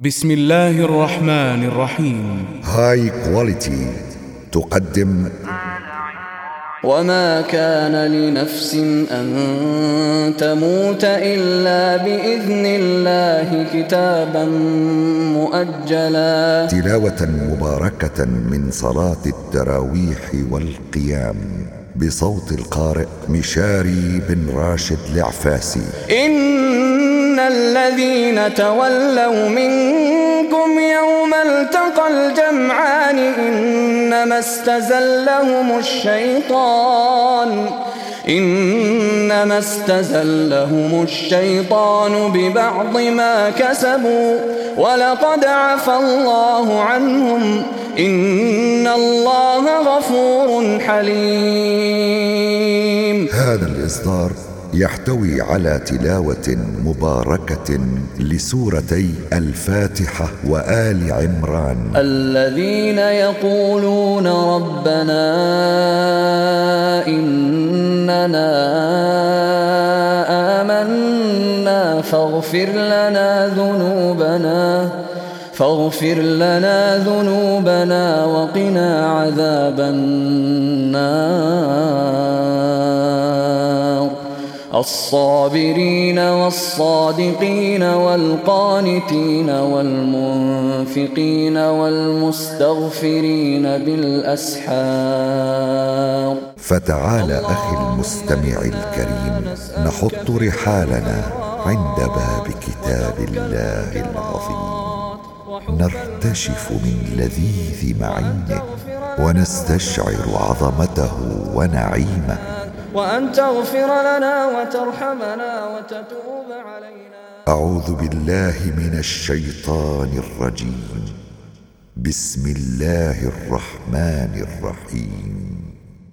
بسم الله الرحمن الرحيم. هاي كواليتي تقدم. وما كان لنفس أن تموت إلا بإذن الله كتابا مؤجلا. تلاوة مباركة من صلاة التراويح والقيام بصوت القارئ مشاري بن راشد العفاسي. إن الذين تولوا منكم يوم التقى الجمعان إنما استزلهم الشيطان إنما استزلهم الشيطان ببعض ما كسبوا ولقد عفى الله عنهم إن الله غفور حليم هذا الإصدار يحتوي على تلاوة مباركة لسورتي الفاتحة وآل عمران. الذين يقولون ربنا إننا آمنا فاغفر لنا ذنوبنا فاغفر لنا ذنوبنا وقنا عذاب النار. الصابرين والصادقين والقانتين والمنفقين والمستغفرين بالأسحار. فتعال أخي المستمع الكريم نحط رحالنا عند باب كتاب الله العظيم. نرتشف من لذيذ معينه ونستشعر عظمته ونعيمه. وأن تغفر لنا وترحمنا وتتوب علينا. أعوذ بالله من الشيطان الرجيم. بسم الله الرحمن الرحيم.